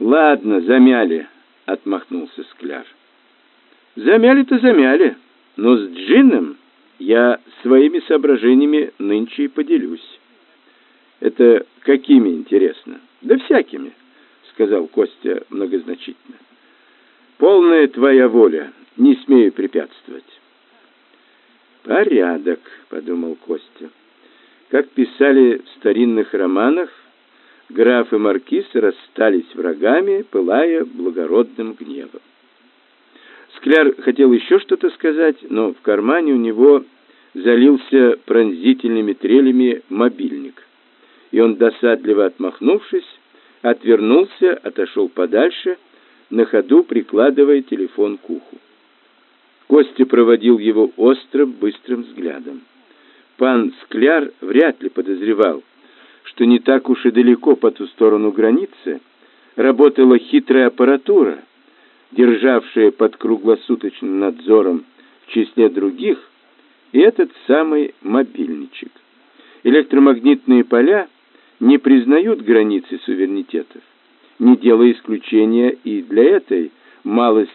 Ладно, замяли, отмахнулся Скляр. Замяли-то замяли, но с Джинном я своими соображениями нынче и поделюсь. Это какими, интересно? Да всякими, сказал Костя многозначительно. Полная твоя воля, не смею препятствовать. Порядок, подумал Костя. Как писали в старинных романах, граф и маркиз расстались врагами, пылая благородным гневом. Скляр хотел еще что-то сказать, но в кармане у него залился пронзительными трелями мобильник. И он, досадливо отмахнувшись, отвернулся, отошел подальше, на ходу прикладывая телефон к уху. Костя проводил его острым, быстрым взглядом. Пан Скляр вряд ли подозревал, что не так уж и далеко по ту сторону границы работала хитрая аппаратура, державшая под круглосуточным надзором в числе других и этот самый мобильничек. Электромагнитные поля не признают границы суверенитетов, не делая исключения и для этой малость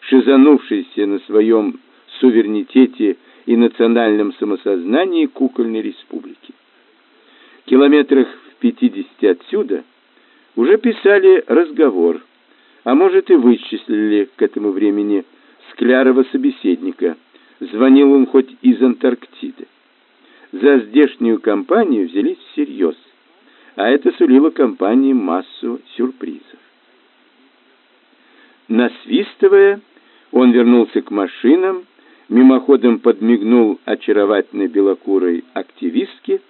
шизанувшейся на своем суверенитете и национальном самосознании кукольной республики. Километрах в пятидесяти отсюда уже писали разговор, а может и вычислили к этому времени Склярова собеседника. Звонил он хоть из Антарктиды. За здешнюю компанию взялись всерьез, а это сулило компании массу сюрпризов. Насвистывая, он вернулся к машинам, мимоходом подмигнул очаровательной белокурой активистке,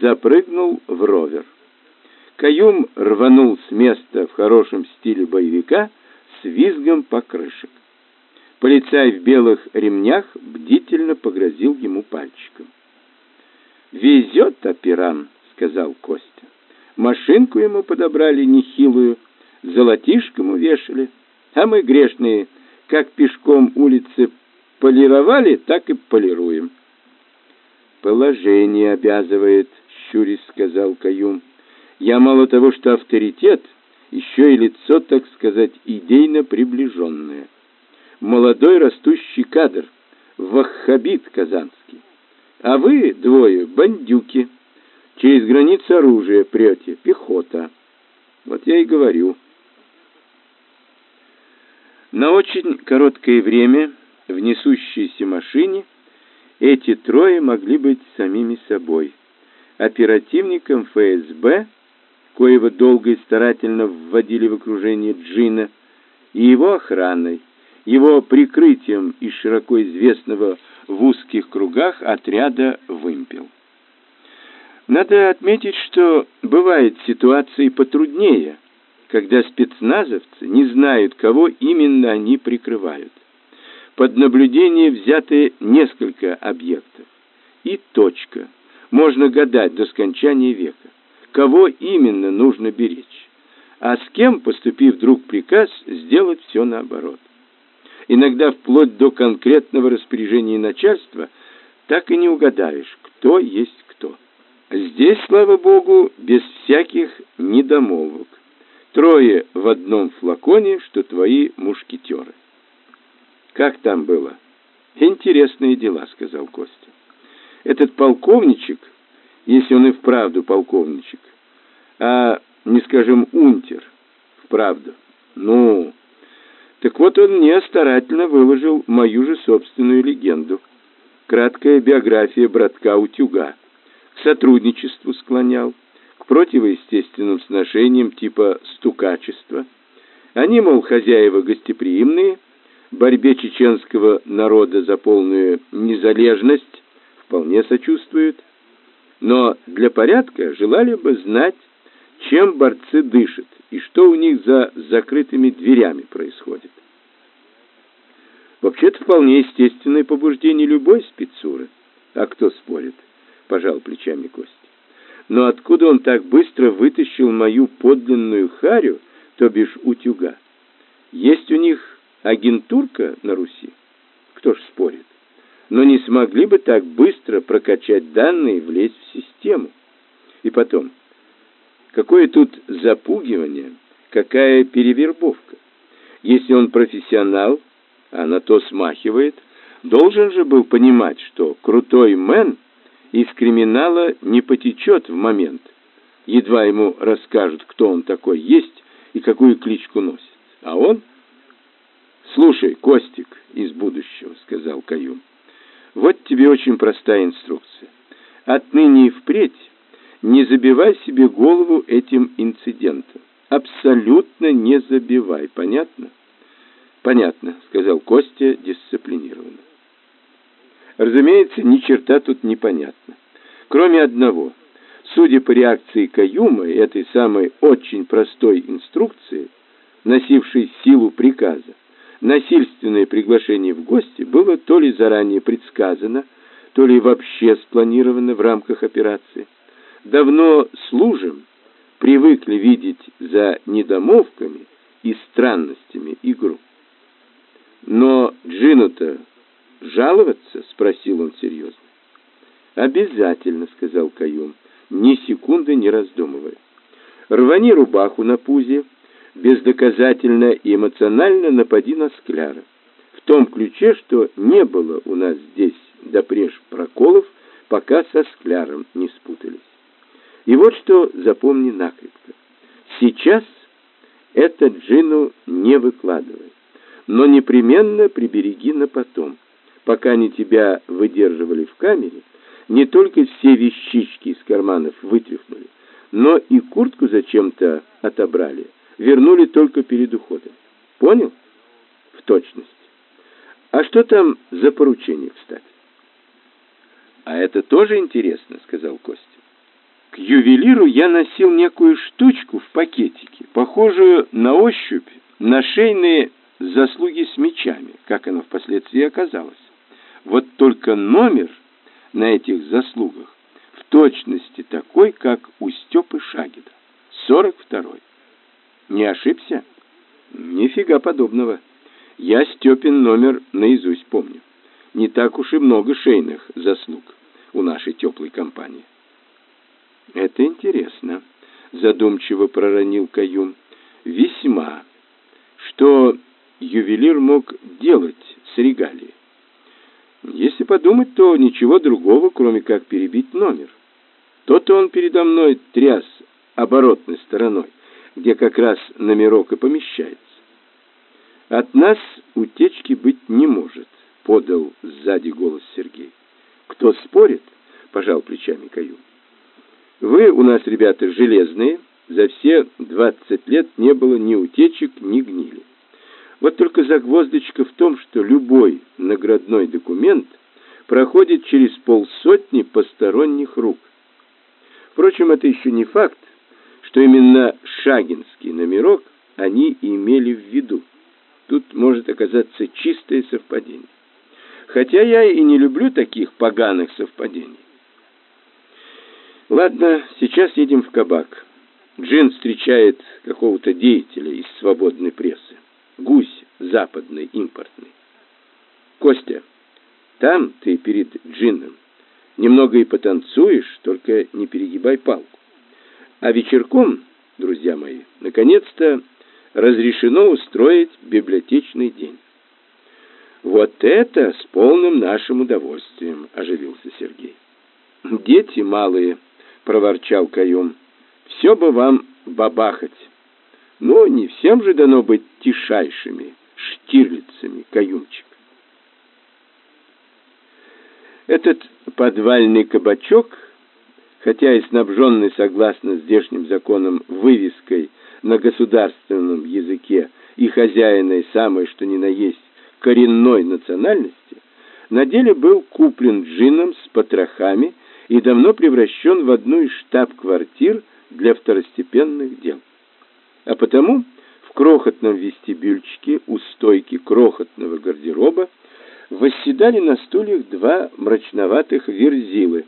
запрыгнул в ровер. Каюм рванул с места в хорошем стиле боевика с визгом покрышек. Полицай в белых ремнях бдительно погрозил ему пальчиком. «Везет операн», — сказал Костя. «Машинку ему подобрали нехилую, золотишком увешали, а мы грешные — как пешком улицы полировали, так и полируем. Положение обязывает, щурясь сказал Каюм. Я мало того, что авторитет, еще и лицо, так сказать, идейно приближенное. Молодой растущий кадр, ваххабит казанский. А вы, двое, бандюки. Через границу оружия прете, пехота. Вот я и говорю. На очень короткое время в несущейся машине эти трое могли быть самими собой. Оперативником ФСБ, коего долго и старательно вводили в окружение Джина, и его охраной, его прикрытием из широко известного в узких кругах отряда «Вымпел». Надо отметить, что бывают ситуации потруднее – когда спецназовцы не знают, кого именно они прикрывают. Под наблюдение взяты несколько объектов. И точка. Можно гадать до скончания века, кого именно нужно беречь, а с кем, поступив вдруг приказ, сделать все наоборот. Иногда вплоть до конкретного распоряжения начальства так и не угадаешь, кто есть кто. Здесь, слава богу, без всяких недомолвок. Трое в одном флаконе, что твои мушкетеры. Как там было? Интересные дела, сказал Костя. Этот полковничек, если он и вправду полковничек, а не скажем унтер, вправду. Ну, так вот он мне старательно выложил мою же собственную легенду. Краткая биография братка Утюга. К сотрудничеству склонял к противоестественным сношениям типа стукачества. Они, мол, хозяева гостеприимные, борьбе чеченского народа за полную незалежность вполне сочувствуют, но для порядка желали бы знать, чем борцы дышат и что у них за закрытыми дверями происходит. Вообще-то вполне естественное побуждение любой спецуры. А кто спорит? Пожал плечами Костя. Но откуда он так быстро вытащил мою подлинную харю, то бишь утюга? Есть у них агентурка на Руси? Кто ж спорит? Но не смогли бы так быстро прокачать данные и влезть в систему. И потом, какое тут запугивание, какая перевербовка. Если он профессионал, а на то смахивает, должен же был понимать, что крутой мэн из криминала не потечет в момент. Едва ему расскажут, кто он такой есть и какую кличку носит. А он... «Слушай, Костик из будущего», — сказал Каюм, — «вот тебе очень простая инструкция. Отныне и впредь не забивай себе голову этим инцидентом. Абсолютно не забивай, понятно? Понятно, сказал Костя дисциплинированно. Разумеется, ни черта тут не понятно. Кроме одного. Судя по реакции Каюма этой самой очень простой инструкции, носившей силу приказа, насильственное приглашение в гости было то ли заранее предсказано, то ли вообще спланировано в рамках операции давно служим, привыкли видеть за недомовками и странностями игру. Но Джину-то жаловаться, спросил он серьезно. Обязательно, сказал Каюм, ни секунды не раздумывая. Рвани рубаху на пузе, бездоказательно и эмоционально напади на Скляра. В том ключе, что не было у нас здесь допреж проколов, пока со Скляром не спутались. И вот что запомни накрепко. Сейчас это Джину не выкладывай, но непременно прибереги на потом. Пока они тебя выдерживали в камере, не только все вещички из карманов вытряхнули, но и куртку зачем-то отобрали, вернули только перед уходом. Понял? В точности. А что там за поручение, кстати? А это тоже интересно, сказал Костя. К ювелиру я носил некую штучку в пакетике, похожую на ощупь на шейные заслуги с мечами, как оно впоследствии оказалось. Вот только номер на этих заслугах в точности такой, как у Степы Шагида. 42-й. Не ошибся? Нифига подобного. Я Степин номер наизусть помню. Не так уж и много шейных заслуг у нашей теплой компании. Это интересно, задумчиво проронил Каюм. Весьма. Что ювелир мог делать с регалией? Если подумать, то ничего другого, кроме как перебить номер. То-то он передо мной тряс оборотной стороной, где как раз номерок и помещается. От нас утечки быть не может, подал сзади голос Сергей. Кто спорит? пожал плечами Каюм. Вы у нас, ребята, железные. За все 20 лет не было ни утечек, ни гнили. Вот только загвоздочка в том, что любой наградной документ проходит через полсотни посторонних рук. Впрочем, это еще не факт, что именно шагинский номерок они имели в виду. Тут может оказаться чистое совпадение. Хотя я и не люблю таких поганых совпадений. Ладно, сейчас едем в кабак. Джин встречает какого-то деятеля из свободной прессы. Гусь западный, импортный. Костя, там ты перед Джином немного и потанцуешь, только не перегибай палку. А вечерком, друзья мои, наконец-то разрешено устроить библиотечный день. Вот это с полным нашим удовольствием, оживился Сергей. Дети малые — проворчал Каюм. «Все бы вам бабахать. Но не всем же дано быть тишайшими, штирлицами, Каюмчик». Этот подвальный кабачок, хотя и снабженный, согласно здешним законам, вывеской на государственном языке и хозяиной самой что ни на есть коренной национальности, на деле был куплен джином с потрохами и давно превращен в одну из штаб-квартир для второстепенных дел. А потому в крохотном вестибюльчике у стойки крохотного гардероба восседали на стульях два мрачноватых верзилы,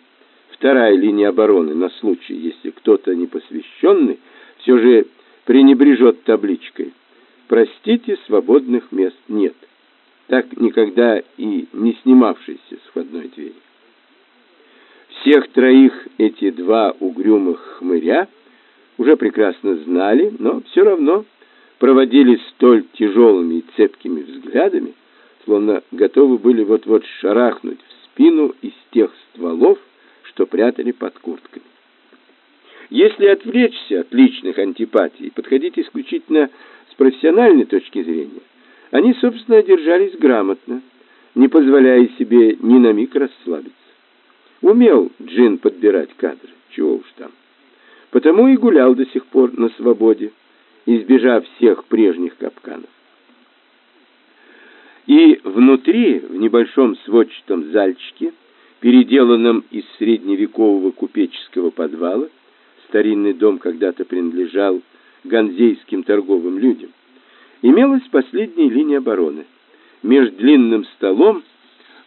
вторая линия обороны на случай, если кто-то непосвященный все же пренебрежет табличкой. Простите, свободных мест нет. Так никогда и не снимавшийся с входной двери. Всех троих эти два угрюмых хмыря уже прекрасно знали, но все равно проводили столь тяжелыми и цепкими взглядами, словно готовы были вот-вот шарахнуть в спину из тех стволов, что прятали под куртками. Если отвлечься от личных антипатий и подходить исключительно с профессиональной точки зрения, они, собственно, держались грамотно, не позволяя себе ни на миг расслабиться. Умел Джин подбирать кадры, чего уж там. Потому и гулял до сих пор на свободе, избежав всех прежних капканов. И внутри, в небольшом сводчатом зальчике, переделанном из средневекового купеческого подвала, старинный дом когда-то принадлежал ганзейским торговым людям, имелась последняя линия обороны. Между длинным столом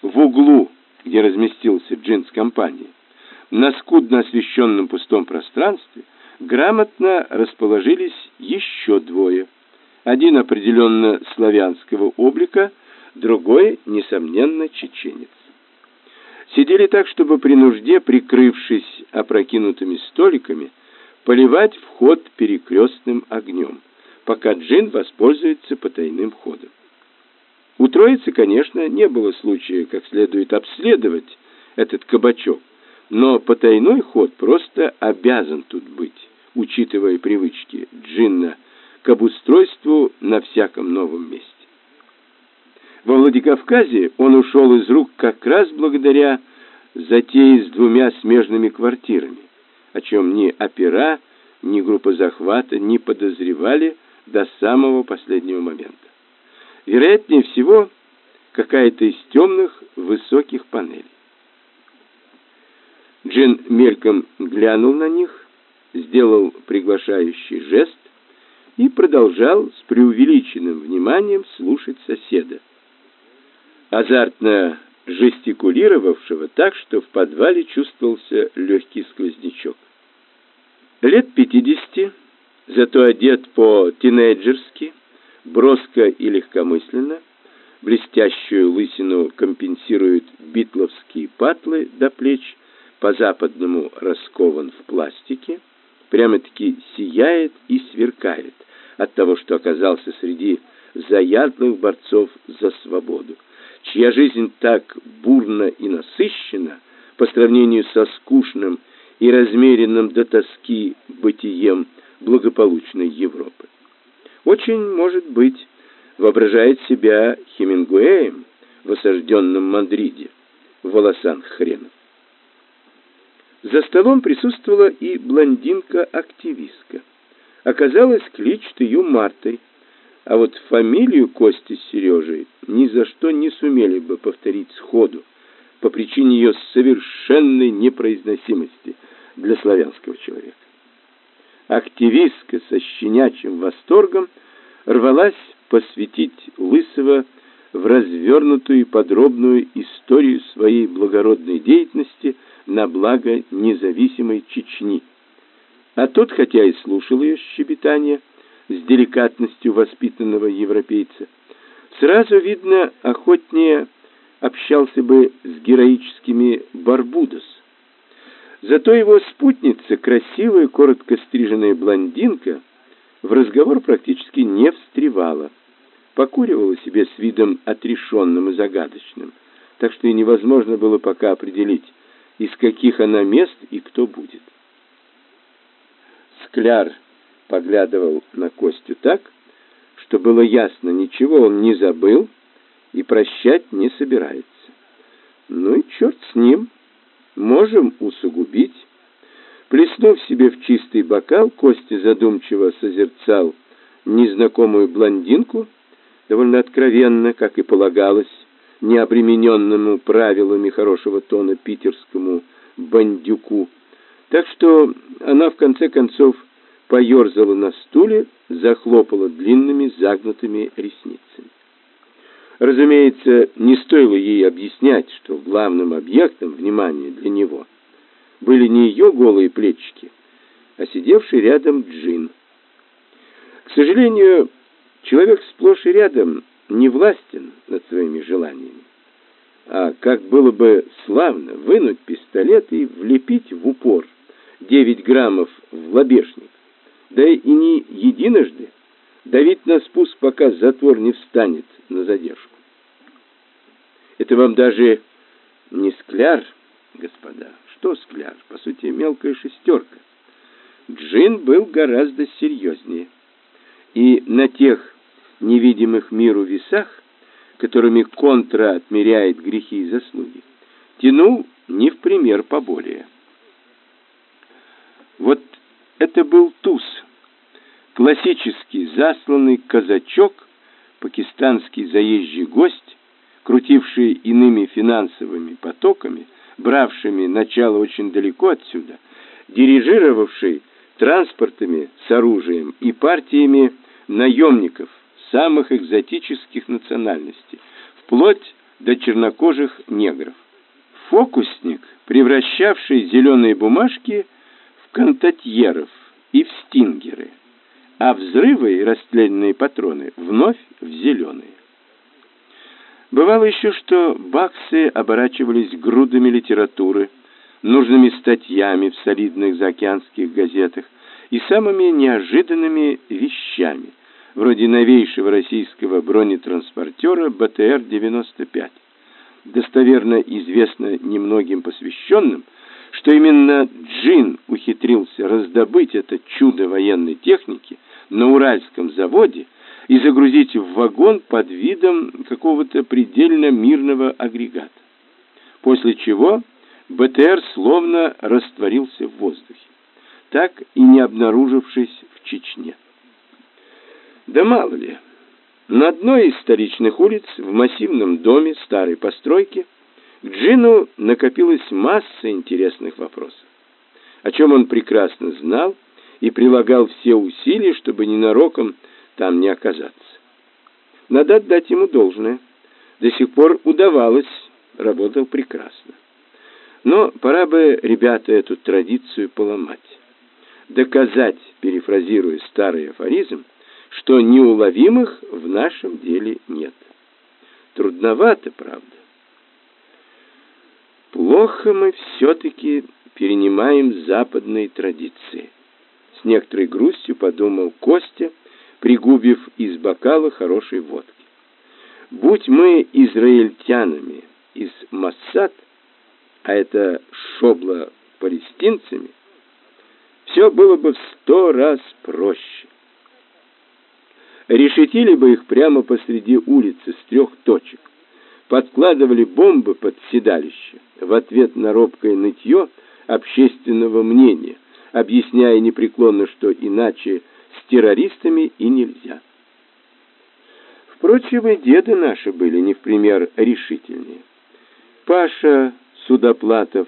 в углу, где разместился джинс компании, на скудно освещенном пустом пространстве грамотно расположились еще двое. Один определенно славянского облика, другой, несомненно, чеченец. Сидели так, чтобы при нужде, прикрывшись опрокинутыми столиками, поливать вход перекрестным огнем, пока джин воспользуется потайным ходом. У троицы, конечно, не было случая как следует обследовать этот кабачок, но потайной ход просто обязан тут быть, учитывая привычки джинна к обустройству на всяком новом месте. Во Владикавказе он ушел из рук как раз благодаря затее с двумя смежными квартирами, о чем ни опера, ни группа захвата не подозревали до самого последнего момента. Вероятнее всего, какая-то из темных высоких панелей. Джин мельком глянул на них, сделал приглашающий жест и продолжал с преувеличенным вниманием слушать соседа, азартно жестикулировавшего так, что в подвале чувствовался легкий сквознячок. Лет пятидесяти, зато одет по-тинейджерски, броско и легкомысленно, блестящую лысину компенсируют битловские патлы до плеч, по-западному раскован в пластике, прямо-таки сияет и сверкает от того, что оказался среди заядлых борцов за свободу, чья жизнь так бурна и насыщена по сравнению со скучным и размеренным до тоски бытием благополучной Европы. Очень, может быть, воображает себя Хемингуэем в осажденном Мадриде, в волосах хренов. За столом присутствовала и блондинка-активистка. Оказалось, кличут ее Мартой, а вот фамилию Кости с Сережей ни за что не сумели бы повторить сходу по причине ее совершенной непроизносимости для славянского человека. Активистка со щенячьим восторгом рвалась посвятить Лысого в развернутую и подробную историю своей благородной деятельности на благо независимой Чечни. А тот, хотя и слушал ее щебетание с деликатностью воспитанного европейца, сразу видно охотнее общался бы с героическими Барбудос. Зато его спутница, красивая, коротко стриженная блондинка, в разговор практически не встревала. Покуривала себе с видом отрешенным и загадочным, так что и невозможно было пока определить, из каких она мест и кто будет. Скляр поглядывал на Костю так, что было ясно, ничего он не забыл и прощать не собирается. Ну и черт с ним, можем усугубить. Плеснув себе в чистый бокал, Костя задумчиво созерцал незнакомую блондинку, довольно откровенно, как и полагалось, необремененному правилами хорошего тона питерскому бандюку. Так что она в конце концов поерзала на стуле, захлопала длинными загнутыми ресницами. Разумеется, не стоило ей объяснять, что главным объектом внимания для него были не ее голые плечики, а сидевший рядом Джин. К сожалению, человек сплошь и рядом не властен над своими желаниями. А как было бы славно вынуть пистолет и влепить в упор 9 граммов в лобешник, да и не единожды, давить на спуск, пока затвор не встанет на задержку. Это вам даже не скляр, господа. Что скляр? По сути, мелкая шестерка. Джин был гораздо серьезнее. И на тех невидимых миру весах, которыми контра отмеряет грехи и заслуги, тянул не в пример поболее. Вот это был туз, классический засланный казачок, пакистанский заезжий гость, крутивший иными финансовыми потоками, бравшими начало очень далеко отсюда, дирижировавший транспортами с оружием и партиями наемников самых экзотических национальностей, вплоть до чернокожих негров. Фокусник, превращавший зеленые бумажки в контатьеров и в стингеры, а взрывы и расстрельные патроны вновь в зеленые. Бывало еще, что баксы оборачивались грудами литературы, нужными статьями в солидных заокеанских газетах и самыми неожиданными вещами, вроде новейшего российского бронетранспортера БТР-95. Достоверно известно немногим посвященным, что именно Джин ухитрился раздобыть это чудо военной техники на Уральском заводе и загрузить в вагон под видом какого-то предельно мирного агрегата. После чего БТР словно растворился в воздухе, так и не обнаружившись в Чечне. Да мало ли, на одной из столичных улиц в массивном доме старой постройки Джину накопилась масса интересных вопросов, о чем он прекрасно знал и прилагал все усилия, чтобы ненароком там не оказаться. Надо отдать ему должное. До сих пор удавалось, работал прекрасно. Но пора бы, ребята, эту традицию поломать. Доказать, перефразируя старый афоризм, что неуловимых в нашем деле нет. Трудновато, правда. Плохо мы все-таки перенимаем западные традиции. С некоторой грустью подумал Костя, пригубив из бокала хорошей водки. Будь мы израильтянами из Массад, а это шобла палестинцами, все было бы в сто раз проще. Решетили бы их прямо посреди улицы с трех точек, подкладывали бомбы под седалище в ответ на робкое нытье общественного мнения, объясняя непреклонно, что иначе с террористами и нельзя. Впрочем, и деды наши были не в пример решительнее. Паша Судоплатов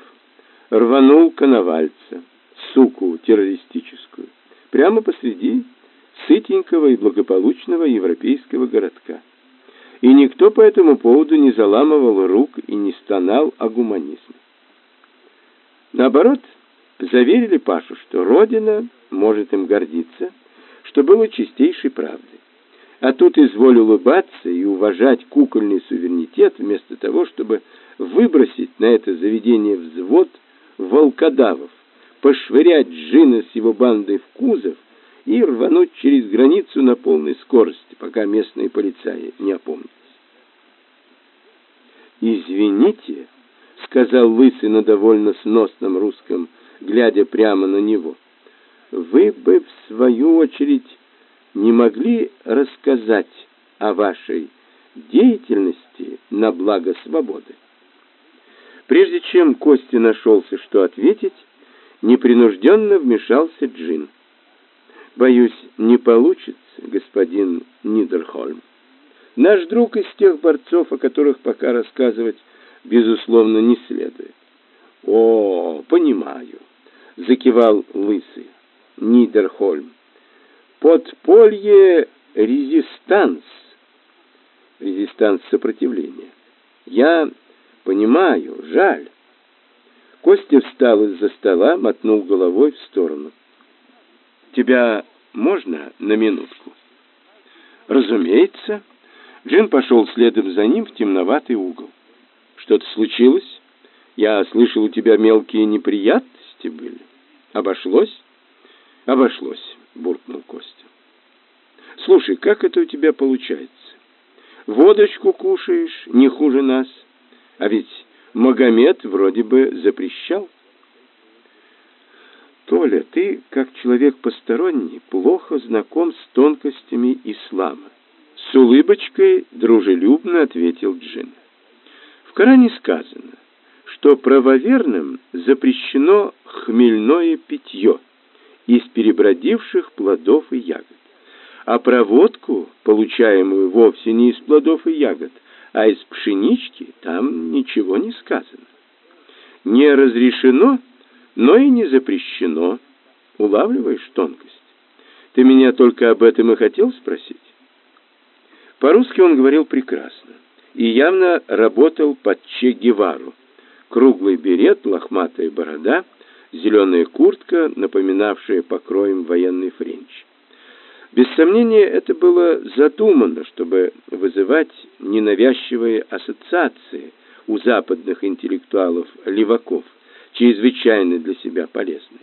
рванул коновальца, суку террористическую, прямо посреди сытенького и благополучного европейского городка. И никто по этому поводу не заламывал рук и не стонал о гуманизме. Наоборот, заверили Пашу, что Родина может им гордиться, что было чистейшей правдой. А тут изволь улыбаться и уважать кукольный суверенитет, вместо того, чтобы выбросить на это заведение взвод волкодавов, пошвырять Джина с его бандой в кузов и рвануть через границу на полной скорости, пока местные полицаи не опомнились. «Извините», — сказал Лысый на довольно сносном русском, глядя прямо на него, — «вы бы, в свою очередь, не могли рассказать о вашей деятельности на благо свободы?» Прежде чем Костя нашелся, что ответить, непринужденно вмешался Джин. Боюсь, не получится, господин Нидерхольм. Наш друг из тех борцов, о которых пока рассказывать, безусловно, не следует. О, понимаю, закивал лысый Нидерхольм. Подполье резистанс. Резистанс сопротивления. Я понимаю, жаль. Костя встал из-за стола, мотнул головой в сторону. Тебя можно на минутку? Разумеется. Джин пошел следом за ним в темноватый угол. Что-то случилось? Я слышал, у тебя мелкие неприятности были. Обошлось? Обошлось, буркнул Костя. Слушай, как это у тебя получается? Водочку кушаешь не хуже нас, а ведь Магомед вроде бы запрещал. Толя, ты, как человек посторонний, плохо знаком с тонкостями ислама. С улыбочкой дружелюбно ответил Джин. В Коране сказано, что правоверным запрещено хмельное питье из перебродивших плодов и ягод. А проводку, получаемую вовсе не из плодов и ягод, а из пшенички, там ничего не сказано. Не разрешено, но и не запрещено. Улавливаешь тонкость? Ты меня только об этом и хотел спросить? По-русски он говорил прекрасно и явно работал под Че Гевару. Круглый берет, лохматая борода — зеленая куртка, напоминавшая покроем военный френч. Без сомнения, это было задумано, чтобы вызывать ненавязчивые ассоциации у западных интеллектуалов-леваков, чрезвычайно для себя полезные.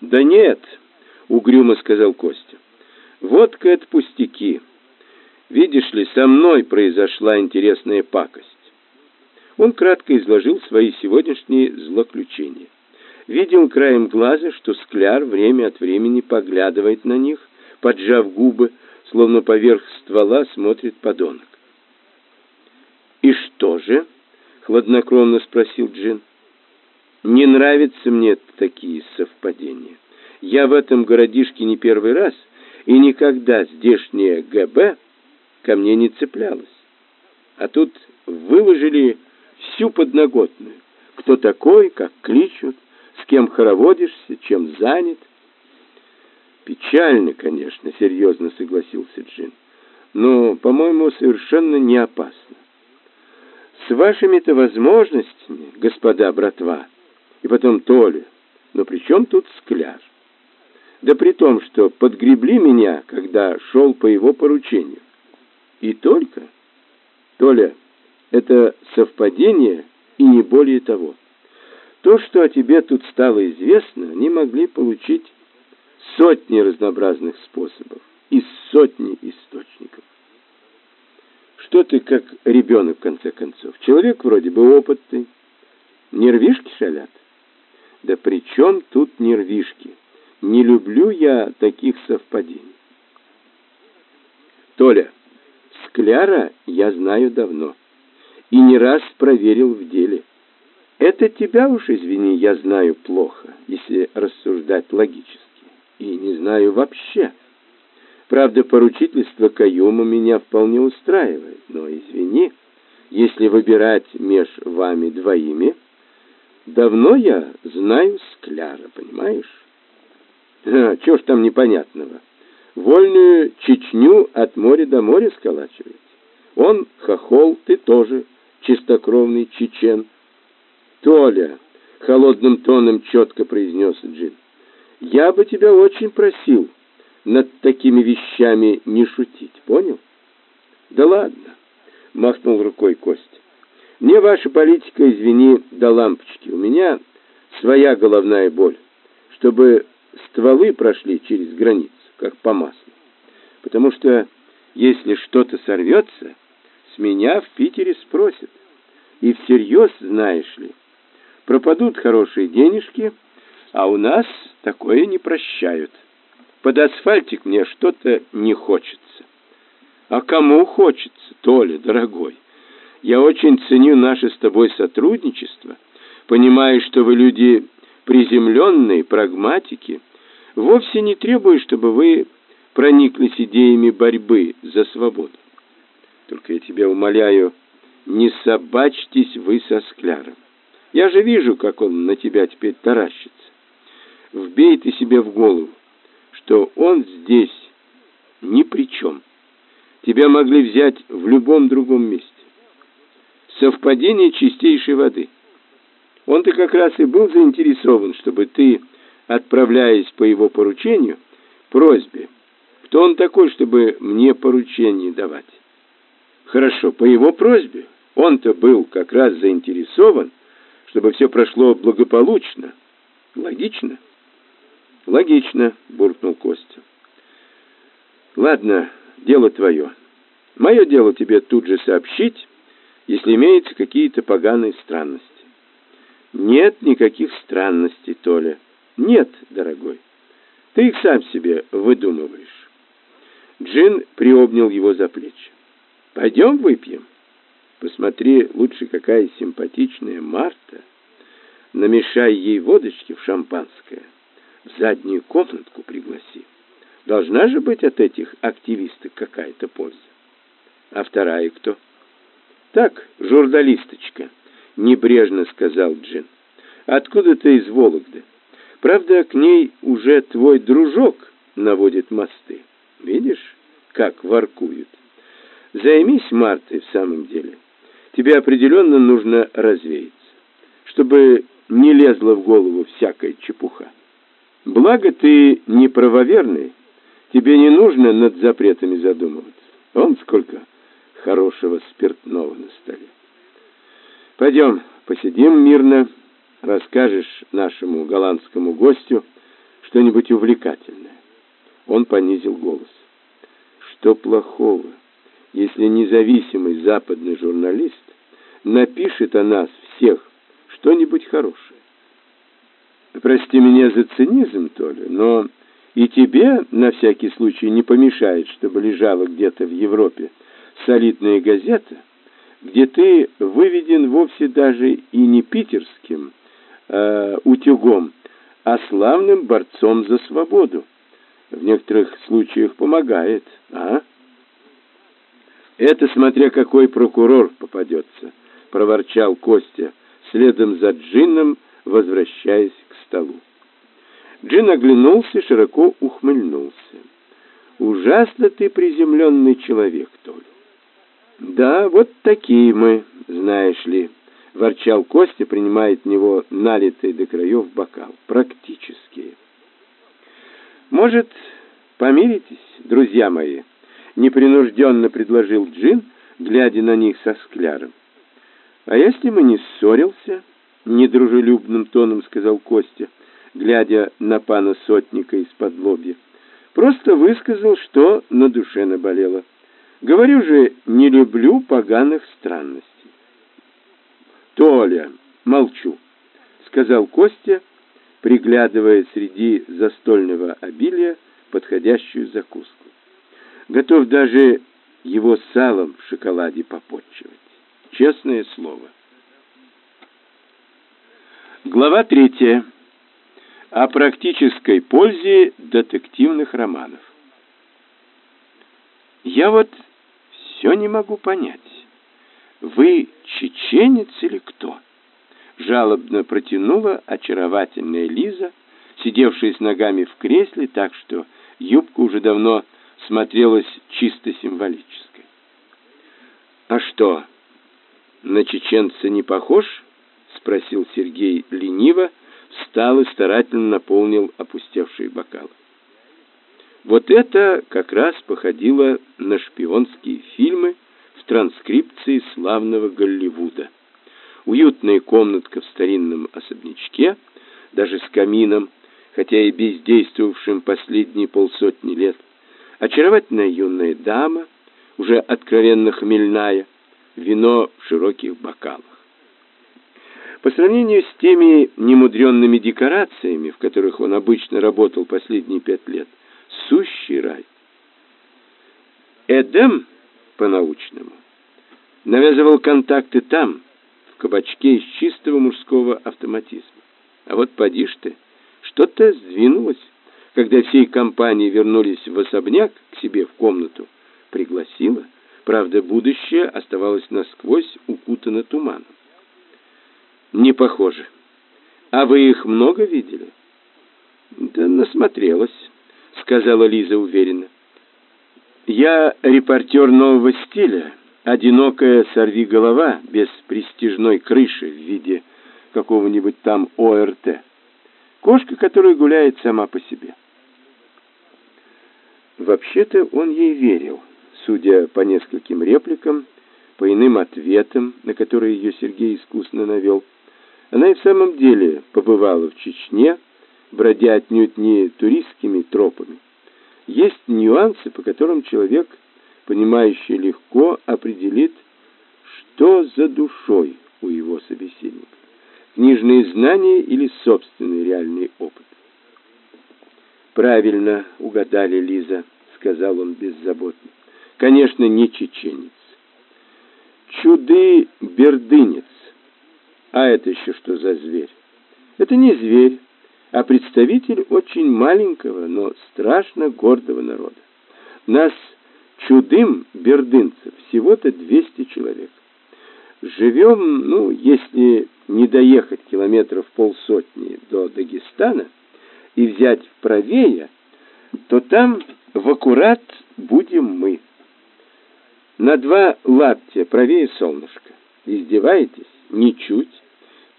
«Да нет», — угрюмо сказал Костя, — «водка — это пустяки. Видишь ли, со мной произошла интересная пакость. Он кратко изложил свои сегодняшние злоключения. Видел краем глаза, что Скляр время от времени поглядывает на них, поджав губы, словно поверх ствола смотрит подонок. «И что же?» — хладнокровно спросил Джин. «Не нравятся мне такие совпадения. Я в этом городишке не первый раз, и никогда здешняя ГБ ко мне не цеплялась. А тут выложили всю подноготную. Кто такой, как кличут, с кем хороводишься, чем занят. Печально, конечно, серьезно согласился Джин. Но, по-моему, совершенно не опасно. С вашими-то возможностями, господа братва, и потом Толя, но при чем тут скляр? Да при том, что подгребли меня, когда шел по его поручению. И только... Толя, это совпадение и не более того. То, что о тебе тут стало известно, они могли получить сотни разнообразных способов из сотни источников. Что ты как ребенок, в конце концов? Человек вроде бы опытный. Нервишки шалят? Да при чем тут нервишки? Не люблю я таких совпадений. Толя, Скляра я знаю давно и не раз проверил в деле. Это тебя уж, извини, я знаю плохо, если рассуждать логически, и не знаю вообще. Правда, поручительство Каюма меня вполне устраивает, но, извини, если выбирать меж вами двоими, давно я знаю Скляра, понимаешь? А, чего ж там непонятного? Вольную Чечню от моря до моря сколачивать. Он хохол, ты тоже чистокровный чечен. «Толя!» — холодным тоном четко произнес Джин. «Я бы тебя очень просил над такими вещами не шутить, понял?» «Да ладно!» — махнул рукой Костя. «Мне ваша политика, извини, до лампочки. У меня своя головная боль, чтобы стволы прошли через границу, как по маслу. Потому что если что-то сорвется, с меня в Питере спросят. И всерьез, знаешь ли, пропадут хорошие денежки, а у нас такое не прощают. Под асфальтик мне что-то не хочется. А кому хочется, Толя, дорогой? Я очень ценю наше с тобой сотрудничество, понимаю, что вы люди приземленные, прагматики, вовсе не требую, чтобы вы прониклись идеями борьбы за свободу. Только я тебя умоляю, не собачьтесь вы со скляром. Я же вижу, как он на тебя теперь таращится. Вбей ты себе в голову, что он здесь ни при чем. Тебя могли взять в любом другом месте. Совпадение чистейшей воды. Он-то как раз и был заинтересован, чтобы ты, отправляясь по его поручению, просьбе, кто он такой, чтобы мне поручение давать? Хорошо, по его просьбе. Он-то был как раз заинтересован, чтобы все прошло благополучно. Логично? Логично, буркнул Костя. Ладно, дело твое. Мое дело тебе тут же сообщить, если имеются какие-то поганые странности. Нет никаких странностей, Толя. Нет, дорогой. Ты их сам себе выдумываешь. Джин приобнял его за плечи. Пойдем выпьем. Посмотри, лучше какая симпатичная Марта. Намешай ей водочки в шампанское. В заднюю комнатку пригласи. Должна же быть от этих активисток какая-то польза. А вторая кто? Так, журналисточка, небрежно сказал Джин. Откуда ты из Вологды? Правда, к ней уже твой дружок наводит мосты. Видишь, как воркуют. Займись Мартой в самом деле. Тебе определенно нужно развеяться, чтобы не лезла в голову всякая чепуха. Благо ты не правоверный, тебе не нужно над запретами задумываться. Он сколько хорошего спиртного на столе. Пойдем, посидим мирно, расскажешь нашему голландскому гостю что-нибудь увлекательное. Он понизил голос. Что плохого, если независимый западный журналист напишет о нас всех что-нибудь хорошее? Прости меня за цинизм, Толя, но и тебе на всякий случай не помешает, чтобы лежала где-то в Европе солидная газета, где ты выведен вовсе даже и не питерским э, утюгом, а славным борцом за свободу. В некоторых случаях помогает, а? Это смотря какой прокурор попадется, проворчал Костя, следом за Джинном, возвращаясь к столу. Джин оглянулся, широко ухмыльнулся. «Ужасно ты приземленный человек, Толя. «Да, вот такие мы, знаешь ли», — ворчал Костя, принимая от него налитый до краев бокал. «Практические». «Может, помиритесь, друзья мои?» — непринужденно предложил Джин, глядя на них со скляром. «А если мы не ссорился?» — недружелюбным тоном сказал Костя, глядя на пана Сотника из-под лобья. «Просто высказал, что на душе наболело». Говорю же, не люблю поганых странностей. Толя, молчу, сказал Костя, приглядывая среди застольного обилия подходящую закуску. Готов даже его салом в шоколаде попотчевать. Честное слово. Глава третья. О практической пользе детективных романов. Я вот все не могу понять. Вы чеченец или кто? Жалобно протянула очаровательная Лиза, сидевшая с ногами в кресле, так что юбка уже давно смотрелась чисто символической. А что, на чеченца не похож? Спросил Сергей лениво, встал и старательно наполнил опустевшие бокалы. Вот это как раз походило на шпионские фильмы в транскрипции славного Голливуда. Уютная комнатка в старинном особнячке, даже с камином, хотя и бездействовавшим последние полсотни лет. Очаровательная юная дама, уже откровенно хмельная, вино в широких бокалах. По сравнению с теми немудренными декорациями, в которых он обычно работал последние пять лет, сущий рай. Эдем, по-научному, навязывал контакты там, в кабачке из чистого мужского автоматизма. А вот поди ж ты, что-то сдвинулось, когда всей компанией вернулись в особняк к себе в комнату. Пригласила. Правда, будущее оставалось насквозь укутано туманом. Не похоже. А вы их много видели? Да насмотрелась сказала Лиза уверенно. Я репортер нового стиля, одинокая сорвиголова без престижной крыши в виде какого-нибудь там ОРТ. Кошка, которая гуляет сама по себе. Вообще-то он ей верил, судя по нескольким репликам, по иным ответам, на которые ее Сергей искусно навел. Она и в самом деле побывала в Чечне, бродя отнюдь не туристскими тропами, Есть нюансы, по которым человек, понимающий легко, определит, что за душой у его собеседника. Книжные знания или собственный реальный опыт. «Правильно угадали, Лиза», — сказал он беззаботно. «Конечно, не чеченец. Чуды-бердынец. А это еще что за зверь? Это не зверь, а представитель очень маленького, но страшно гордого народа. Нас чудым бердынцев всего-то 200 человек. Живем, ну, если не доехать километров полсотни до Дагестана и взять правее, то там в аккурат будем мы. На два лаптя правее солнышко. Издеваетесь? Ничуть.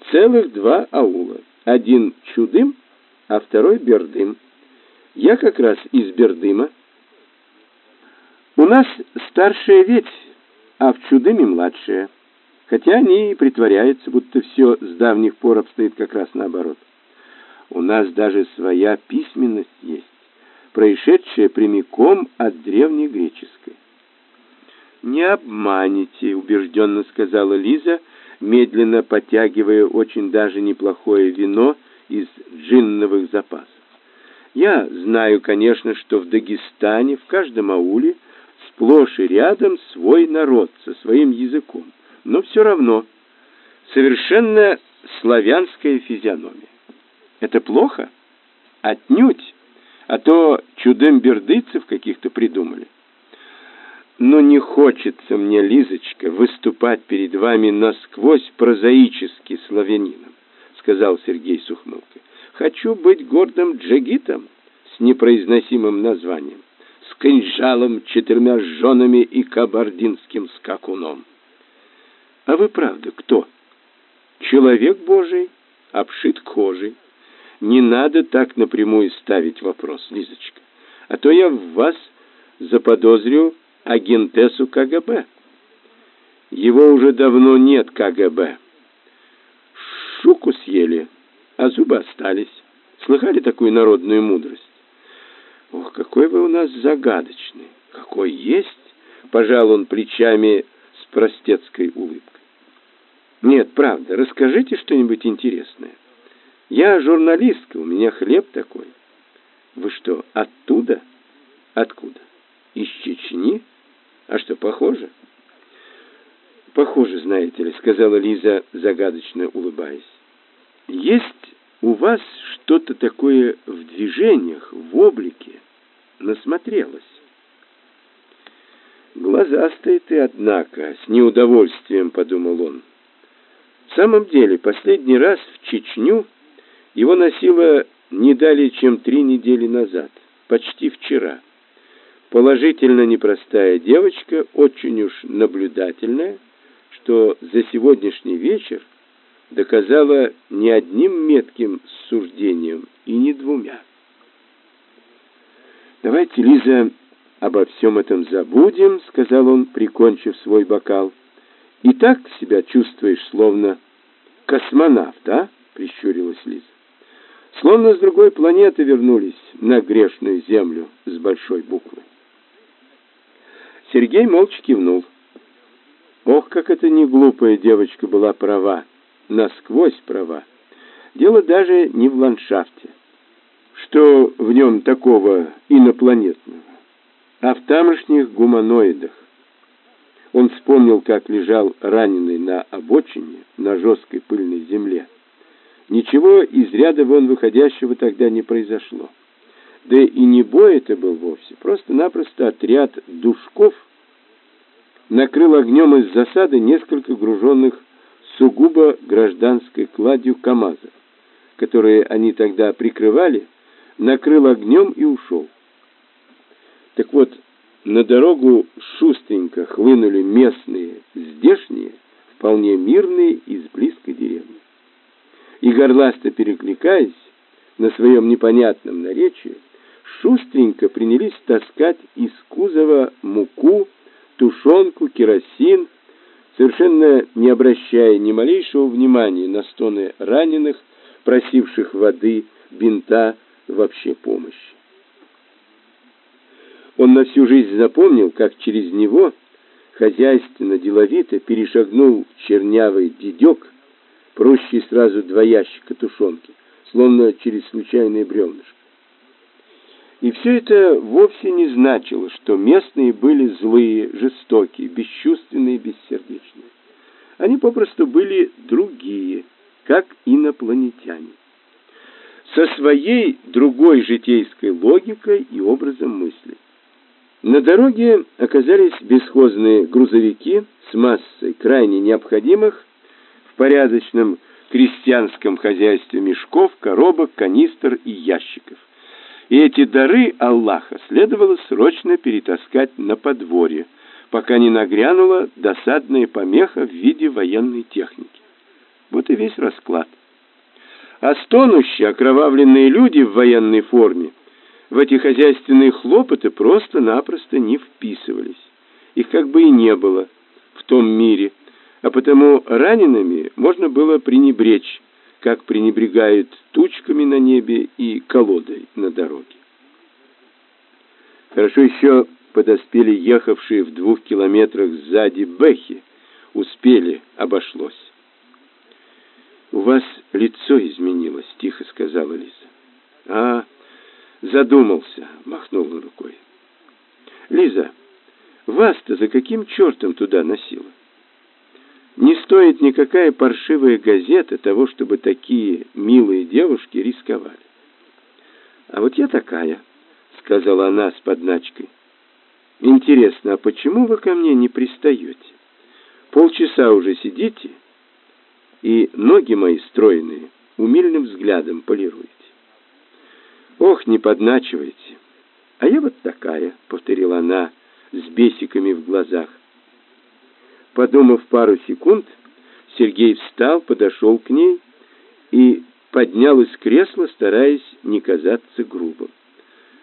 Целых два аула. Один Чудым, а второй Бердым. Я как раз из Бердыма. У нас старшая ветвь, а в Чудыме младшая. Хотя они и притворяются, будто все с давних пор обстоит как раз наоборот. У нас даже своя письменность есть, происшедшая прямиком от древнегреческой. «Не обманете», — убежденно сказала Лиза, медленно подтягивая очень даже неплохое вино из джинновых запасов. «Я знаю, конечно, что в Дагестане, в каждом ауле, сплошь и рядом свой народ со своим языком, но все равно совершенно славянская физиономия. Это плохо? Отнюдь, а то чудем-бердыцев каких-то придумали». Но не хочется мне, Лизочка, выступать перед вами насквозь прозаически славянином, сказал Сергей с ухмылкой. Хочу быть гордым джигитом с непроизносимым названием, с кинжалом, четырьмя женами и кабардинским скакуном. А вы правда кто? Человек Божий, обшит кожей. Не надо так напрямую ставить вопрос, Лизочка, а то я в вас заподозрю агентессу КГБ. Его уже давно нет КГБ. Шуку съели, а зубы остались. Слыхали такую народную мудрость? Ох, какой вы у нас загадочный. Какой есть, пожал он плечами с простецкой улыбкой. Нет, правда, расскажите что-нибудь интересное. Я журналистка, у меня хлеб такой. Вы что, оттуда? Откуда? Из Чечни? А что, похоже? Похоже, знаете ли, сказала Лиза, загадочно улыбаясь. Есть у вас что-то такое в движениях, в облике. Насмотрелась. Глазастый ты, однако, с неудовольствием подумал он. В самом деле, последний раз в Чечню его носило не далее, чем три недели назад, почти вчера. Положительно непростая девочка, очень уж наблюдательная, что за сегодняшний вечер доказала не одним метким суждением и не двумя. «Давайте, Лиза, обо всем этом забудем», — сказал он, прикончив свой бокал. «И так себя чувствуешь, словно космонавт, а?» — прищурилась Лиза. «Словно с другой планеты вернулись на грешную землю с большой буквы». Сергей молча кивнул. Ох, как это не глупая девочка была права, насквозь права. Дело даже не в ландшафте. Что в нем такого инопланетного? А в тамошних гуманоидах. Он вспомнил, как лежал раненый на обочине, на жесткой пыльной земле. Ничего из ряда вон выходящего тогда не произошло. Да и не бой это был вовсе, просто-напросто отряд душков накрыл огнем из засады несколько груженных сугубо гражданской кладью КАМАЗов, которые они тогда прикрывали, накрыл огнем и ушел. Так вот, на дорогу шустренько хлынули местные, здешние, вполне мирные из близкой деревни. И горласто перекликаясь на своем непонятном наречии, шустренько принялись таскать из кузова муку, тушенку, керосин, совершенно не обращая ни малейшего внимания на стоны раненых, просивших воды, бинта, вообще помощи. Он на всю жизнь запомнил, как через него хозяйственно, деловито перешагнул чернявый дедек, прощий сразу два ящика тушенки, словно через случайное бревнышко. И все это вовсе не значило, что местные были злые, жестокие, бесчувственные, бессердечные. Они попросту были другие, как инопланетяне. Со своей другой житейской логикой и образом мысли. На дороге оказались бесхозные грузовики с массой крайне необходимых в порядочном крестьянском хозяйстве мешков, коробок, канистр и ящиков. И эти дары Аллаха следовало срочно перетаскать на подворье, пока не нагрянула досадная помеха в виде военной техники. Вот и весь расклад. А стонущие, окровавленные люди в военной форме в эти хозяйственные хлопоты просто-напросто не вписывались. Их как бы и не было в том мире, а потому ранеными можно было пренебречь, как пренебрегают тучками на небе и колодой на дороге. Хорошо еще подоспели ехавшие в двух километрах сзади Бэхи. Успели, обошлось. «У вас лицо изменилось», — тихо сказала Лиза. «А, задумался», — махнул рукой. «Лиза, вас-то за каким чертом туда носило? Не стоит никакая паршивая газета того, чтобы такие милые девушки рисковали». «А вот я такая», — сказала она с подначкой. Интересно, а почему вы ко мне не пристаете? Полчаса уже сидите, и ноги мои стройные умильным взглядом полируете. Ох, не подначивайте. А я вот такая, повторила она с бесиками в глазах. Подумав пару секунд, Сергей встал, подошел к ней и поднял из кресла, стараясь не казаться грубым.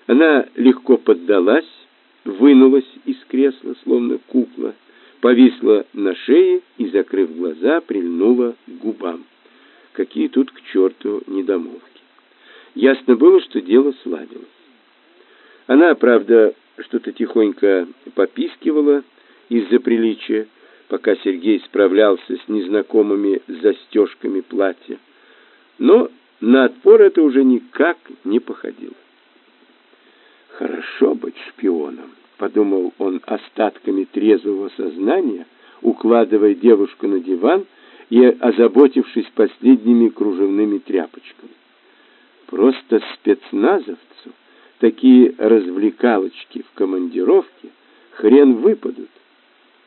Она легко поддалась, вынулась из кресла, словно кукла, повисла на шее и, закрыв глаза, прильнула к губам. Какие тут к черту недомолвки. Ясно было, что дело сладилось. Она, правда, что-то тихонько попискивала из-за приличия, пока Сергей справлялся с незнакомыми застежками платья. Но на отпор это уже никак не походило. Хорошо быть шпионом, подумал он остатками трезвого сознания, укладывая девушку на диван и озаботившись последними кружевными тряпочками. Просто спецназовцу такие развлекалочки в командировке хрен выпадут.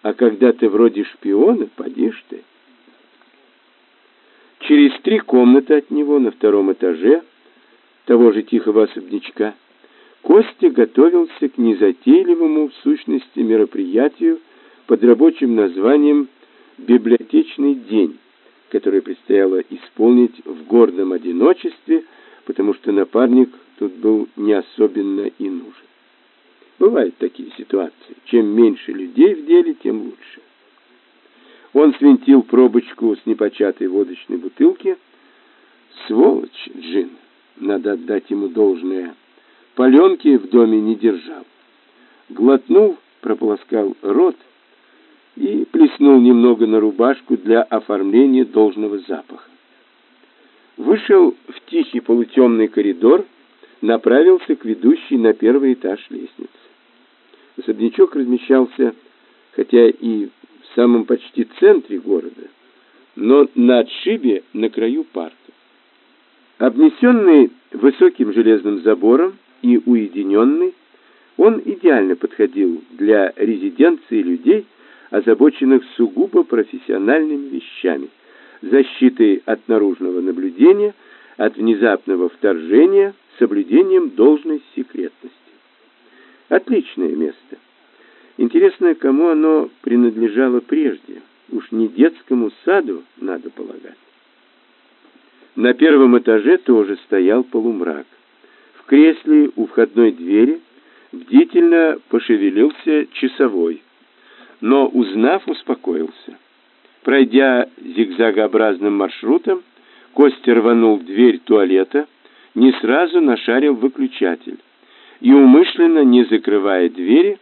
А когда ты вроде шпиона, подишь ты. Через три комнаты от него на втором этаже того же тихого особнячка Костя готовился к незатейливому в сущности мероприятию под рабочим названием «Библиотечный день», который предстояло исполнить в гордом одиночестве, потому что напарник тут был не особенно и нужен. Бывают такие ситуации. Чем меньше людей в деле, тем лучше. Он свинтил пробочку с непочатой водочной бутылки. Сволочь, Джин, надо отдать ему должное – Паленки в доме не держал. Глотнул, прополоскал рот и плеснул немного на рубашку для оформления должного запаха. Вышел в тихий полутемный коридор, направился к ведущей на первый этаж лестницы. Особнячок размещался, хотя и в самом почти центре города, но на отшибе на краю парка. Обнесенный высоким железным забором, и уединенный, он идеально подходил для резиденции людей, озабоченных сугубо профессиональными вещами, защитой от наружного наблюдения, от внезапного вторжения, соблюдением должной секретности. Отличное место. Интересно, кому оно принадлежало прежде. Уж не детскому саду, надо полагать. На первом этаже тоже стоял полумрак кресле у входной двери бдительно пошевелился часовой, но, узнав, успокоился. Пройдя зигзагообразным маршрутом, Костя рванул дверь туалета, не сразу нашарил выключатель. И умышленно, не закрывая двери,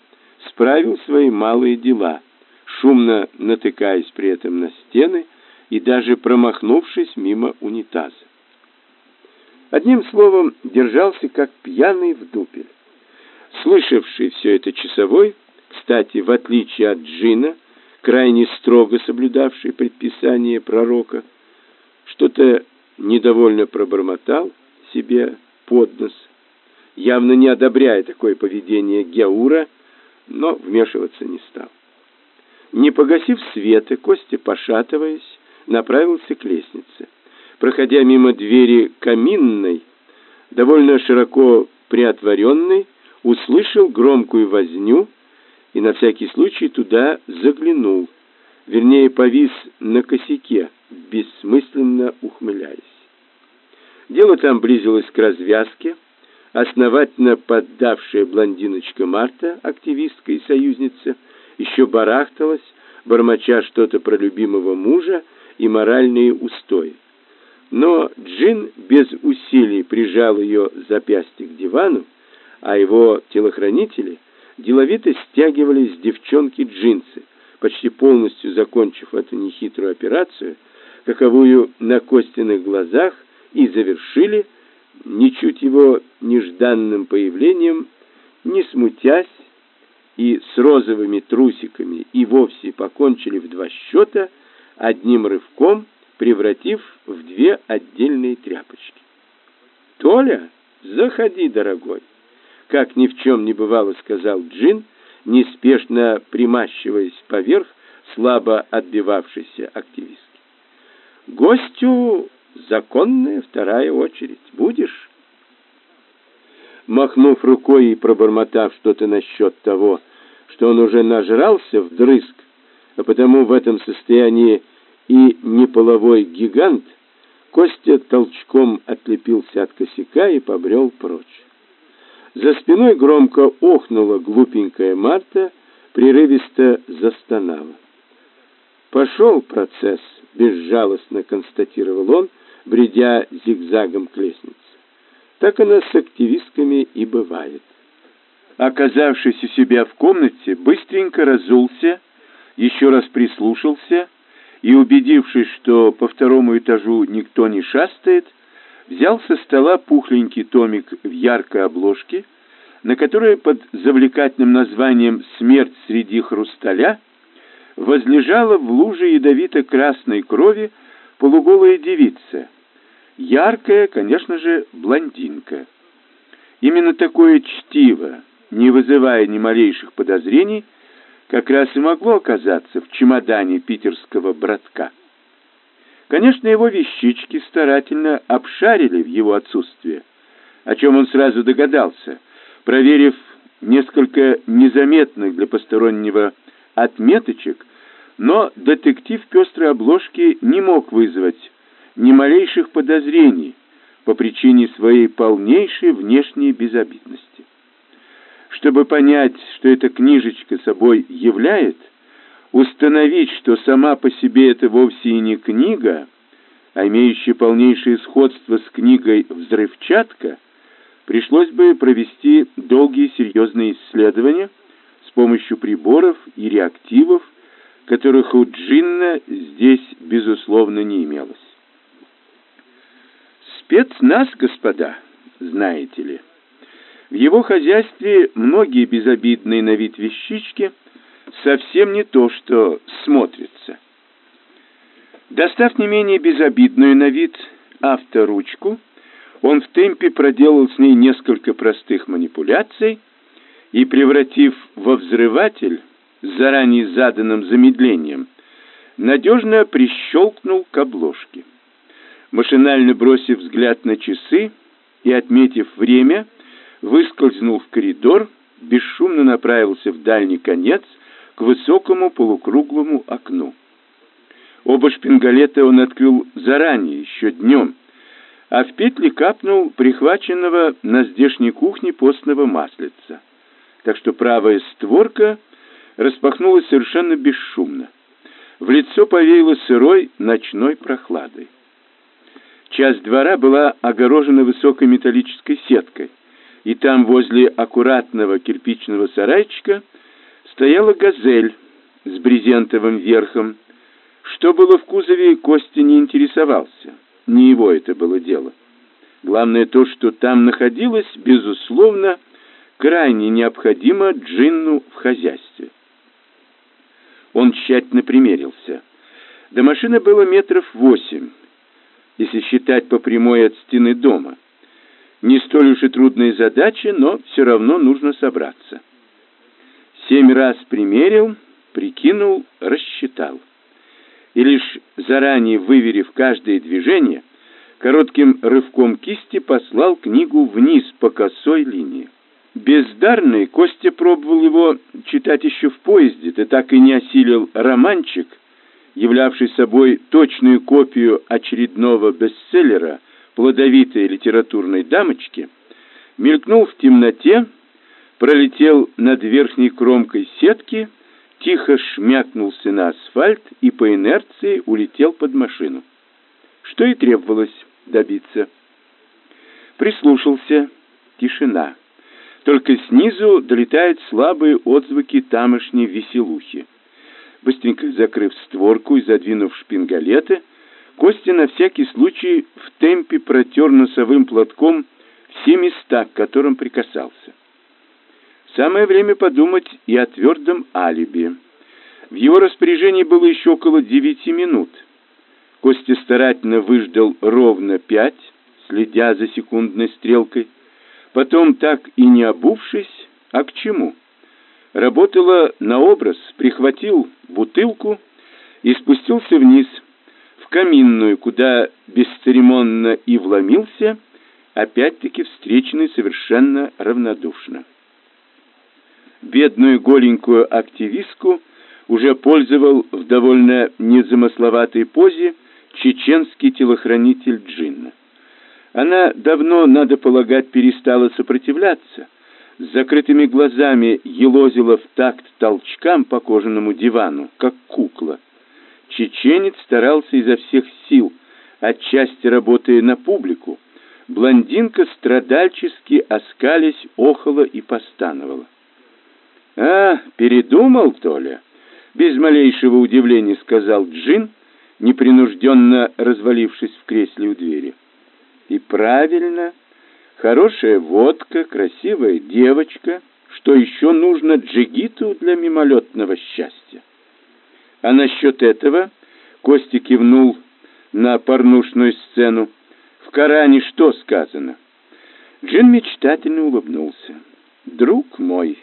справил свои малые дела, шумно натыкаясь при этом на стены и даже промахнувшись мимо унитаза. Одним словом, держался как пьяный в дупель. Слышавший все это часовой, кстати, в отличие от Джина, крайне строго соблюдавший предписание пророка, что-то недовольно пробормотал себе под нос, явно не одобряя такое поведение Геура, но вмешиваться не стал. Не погасив света, Костя, пошатываясь, направился к лестнице. Проходя мимо двери каминной, довольно широко приотворенной, услышал громкую возню и на всякий случай туда заглянул, вернее, повис на косяке, бессмысленно ухмыляясь. Дело там близилось к развязке, основательно поддавшая блондиночка Марта, активистка и союзница, еще барахталась, бормоча что-то про любимого мужа и моральные устои. Но Джин без усилий прижал ее запястье к дивану, а его телохранители деловито стягивали с девчонки джинсы, почти полностью закончив эту нехитрую операцию, каковую на Костиных глазах и завершили, ничуть его нежданным появлением, не смутясь, и с розовыми трусиками и вовсе покончили в два счета, одним рывком превратив в две отдельные тряпочки. «Толя, заходи, дорогой!» Как ни в чем не бывало, сказал Джин, неспешно примащиваясь поверх слабо отбивавшейся активистки. «Гостю законная вторая очередь. Будешь?» Махнув рукой и пробормотав что-то насчет того, что он уже нажрался вдрызг, а потому в этом состоянии и неполовой гигант, Костя толчком отлепился от косяка и побрел прочь. За спиной громко охнула глупенькая Марта, прерывисто застонала. «Пошел процесс», — безжалостно констатировал он, бредя зигзагом к лестнице. Так она с активистками и бывает. Оказавшись у себя в комнате, быстренько разулся, еще раз прислушался и, убедившись, что по второму этажу никто не шастает, взял со стола пухленький томик в яркой обложке, на которой под завлекательным названием «Смерть среди хрусталя» возлежала в луже ядовито-красной крови полуголая девица, яркая, конечно же, блондинка. Именно такое чтиво, не вызывая ни малейших подозрений, как раз и могло оказаться в чемодане питерского братка. Конечно, его вещички старательно обшарили в его отсутствие, о чем он сразу догадался, проверив несколько незаметных для постороннего отметочек, но детектив пестрой обложки не мог вызвать ни малейших подозрений по причине своей полнейшей внешней безобидности. Чтобы понять, что эта книжечка собой являет, установить, что сама по себе это вовсе и не книга, а имеющая полнейшее сходство с книгой «Взрывчатка», пришлось бы провести долгие серьезные исследования с помощью приборов и реактивов, которых у Джинна здесь, безусловно, не имелось. Спецназ, господа, знаете ли. В его хозяйстве многие безобидные на вид вещички совсем не то, что смотрится. Достав не менее безобидную на вид авторучку, он в темпе проделал с ней несколько простых манипуляций и, превратив во взрыватель с заранее заданным замедлением, надежно прищелкнул к обложке. Машинально бросив взгляд на часы и отметив время, выскользнул в коридор, бесшумно направился в дальний конец к высокому полукруглому окну. Оба шпингалета он открыл заранее, еще днем, а в петли капнул прихваченного на здешней кухне постного маслица. Так что правая створка распахнулась совершенно бесшумно. В лицо повеяло сырой ночной прохладой. Часть двора была огорожена высокой металлической сеткой, и там возле аккуратного кирпичного сарайчика стояла газель с брезентовым верхом. Что было в кузове, Костя не интересовался. Не его это было дело. Главное то, что там находилось, безусловно, крайне необходимо Джинну в хозяйстве. Он тщательно примерился. До машины было метров восемь, если считать по прямой от стены дома. Не столь уж и трудная задача, но все равно нужно собраться. Семь раз примерил, прикинул, рассчитал. И лишь заранее выверив каждое движение, коротким рывком кисти послал книгу вниз по косой линии. Бездарный Костя пробовал его читать еще в поезде, ты так и не осилил романчик, являвший собой точную копию очередного бестселлера плодовитой литературной дамочки, мелькнул в темноте, пролетел над верхней кромкой сетки, тихо шмякнулся на асфальт и по инерции улетел под машину. Что и требовалось добиться. Прислушался. Тишина. Только снизу долетают слабые отзвуки тамошней веселухи. Быстренько закрыв створку и задвинув шпингалеты, Костя на всякий случай в темпе протер носовым платком все места, к которым прикасался. Самое время подумать и о твердом алиби. В его распоряжении было еще около девяти минут. Костя старательно выждал ровно пять, следя за секундной стрелкой. Потом, так и не обувшись, а к чему? Работала на образ, прихватил бутылку и спустился вниз – каминную, куда бесцеремонно и вломился, опять-таки встреченный совершенно равнодушно. Бедную голенькую активистку уже пользовал в довольно незамысловатой позе чеченский телохранитель Джинна. Она давно, надо полагать, перестала сопротивляться, закрытыми глазами елозила в такт толчкам по кожаному дивану, как кукла. Чеченец старался изо всех сил, отчасти работая на публику. Блондинка страдальчески оскались, охала и постановала. «А, передумал, Толя?» Без малейшего удивления сказал Джин, непринужденно развалившись в кресле у двери. «И правильно. Хорошая водка, красивая девочка. Что еще нужно джигиту для мимолетного счастья?» А насчет этого Костя кивнул на порнушную сцену. В Коране что сказано? Джин мечтательно улыбнулся. Друг мой,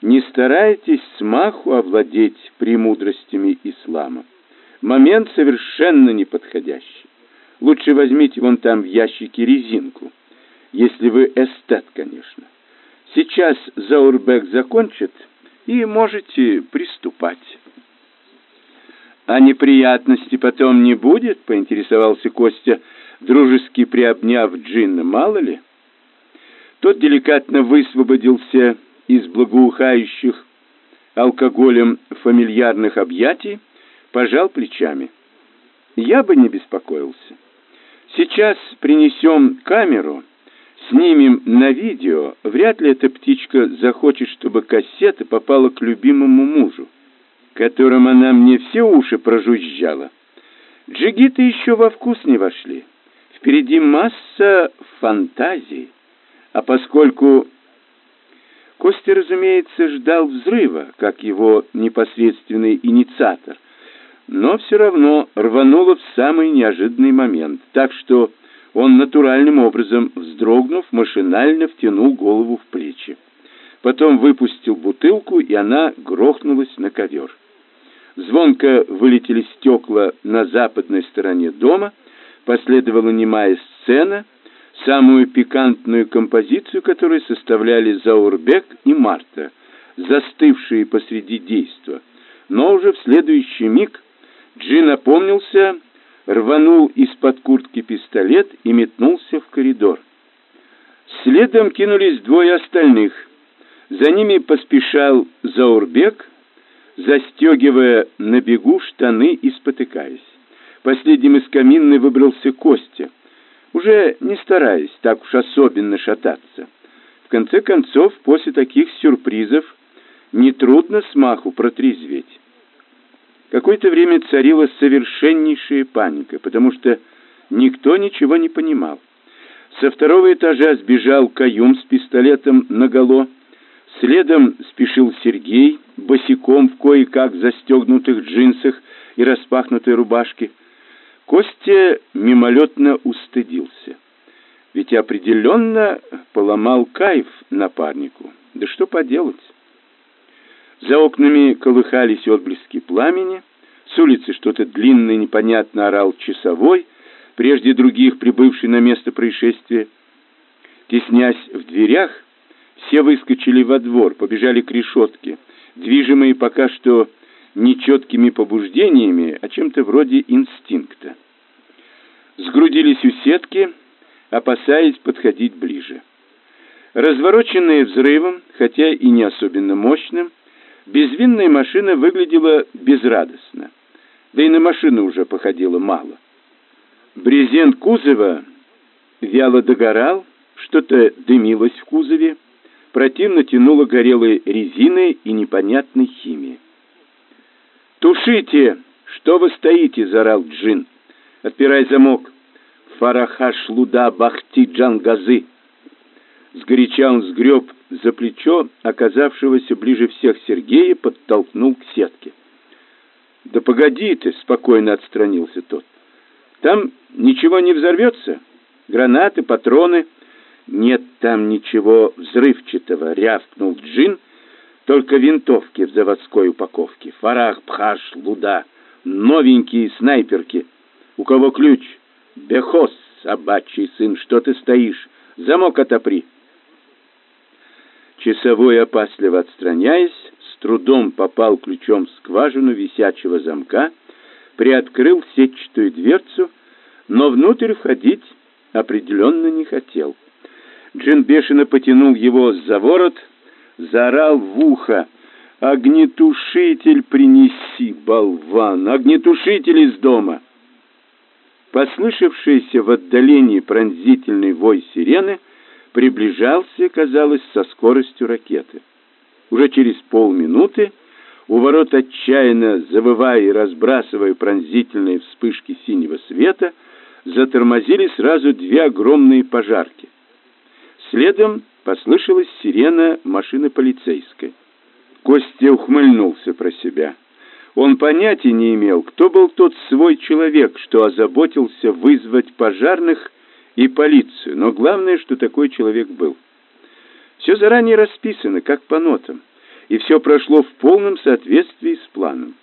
не старайтесь смаху овладеть премудростями ислама. Момент совершенно неподходящий. Лучше возьмите вон там в ящике резинку, если вы эстет, конечно. Сейчас Заурбек закончит, и можете приступать. «А неприятности потом не будет?» — поинтересовался Костя, дружески приобняв Джинна. «Мало ли?» Тот деликатно высвободился из благоухающих алкоголем фамильярных объятий, пожал плечами. «Я бы не беспокоился. Сейчас принесем камеру, снимем на видео. Вряд ли эта птичка захочет, чтобы кассета попала к любимому мужу которым она мне все уши прожужжала. Джигиты еще во вкус не вошли. Впереди масса фантазий. А поскольку Костя, разумеется, ждал взрыва, как его непосредственный инициатор, но все равно рвануло в самый неожиданный момент, так что он натуральным образом, вздрогнув, машинально втянул голову в плечи. Потом выпустил бутылку, и она грохнулась на ковер. Звонко вылетели стекла на западной стороне дома, последовала немая сцена, самую пикантную композицию которой составляли Заурбек и Марта, застывшие посреди действа. Но уже в следующий миг Джин опомнился, рванул из-под куртки пистолет и метнулся в коридор. Следом кинулись двое остальных. За ними поспешал Заурбек, застегивая на бегу штаны и спотыкаясь. Последним из каминной выбрался Костя, уже не стараясь так уж особенно шататься. В конце концов, после таких сюрпризов нетрудно смаху протрезветь. Какое-то время царила совершеннейшая паника, потому что никто ничего не понимал. Со второго этажа сбежал Каюм с пистолетом наголо. Следом спешил Сергей, босиком в кое-как застегнутых джинсах и распахнутой рубашке. Костя мимолетно устыдился. Ведь определенно поломал кайф напарнику. Да что поделать? За окнами колыхались отблески пламени, с улицы что-то длинное непонятно орал часовой, прежде других прибывший на место происшествия. Теснясь в дверях, все выскочили во двор, побежали к решетке, движимые пока что нечеткими побуждениями, а чем-то вроде инстинкта. Сгрудились у сетки, опасаясь подходить ближе. Развороченная взрывом, хотя и не особенно мощным, Безвинная машина выглядела безрадостно, да и на машину уже походило мало. Брезент кузова вяло догорал, что-то дымилось в кузове, противно тянуло горелой резиной и непонятной химией. «Тушите! Что вы стоите?» — заорал Джин. «Отпирай замок!» «Фарахаш луда бахти джангазы!» Сгоряча он сгреб за плечо оказавшегося ближе всех Сергея, подтолкнул к сетке. «Да погоди ты!» — спокойно отстранился тот. «Там ничего не взорвется? Гранаты, патроны?» «Нет там ничего взрывчатого!» — рявкнул Джин. «Только винтовки в заводской упаковке. Фарах, Пхаш, Луда. Новенькие снайперки. У кого ключ?» «Бехос, собачий сын, что ты стоишь? Замок отопри!» Часовой, опасливо отстраняясь, с трудом попал ключом в скважину висячего замка, приоткрыл сетчатую дверцу, но внутрь входить определенно не хотел. Джин бешено потянул его за ворот, заорал в ухо. «Огнетушитель принеси, болван! Огнетушитель из дома!» Послышавшийся в отдалении пронзительный вой сирены приближался, казалось, со скоростью ракеты. Уже через полминуты у ворот отчаянно завывая и разбрасывая пронзительные вспышки синего света, затормозили сразу две огромные пожарки. Следом послышалась сирена машины полицейской. Костя ухмыльнулся про себя. Он понятия не имел, кто был тот свой человек, что озаботился вызвать пожарных и полицию, но главное, что такой человек был. Все заранее расписано, как по нотам, и все прошло в полном соответствии с планом.